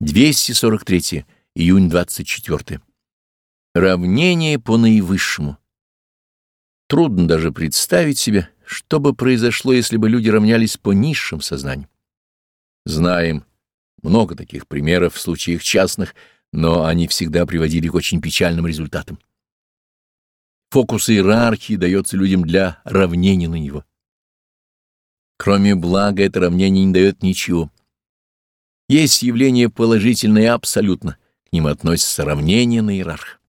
243. Июнь 24. Равнение по наивысшему. Трудно даже представить себе, что бы произошло, если бы люди равнялись по низшим сознаниям. Знаем много таких примеров в случаях частных, но они всегда приводили к очень печальным результатам. Фокус иерархии дается людям для равнения на него. Кроме блага это равнение не дает ничего. Есть явление положительное абсолютно, к ним относится равнение на иерарх.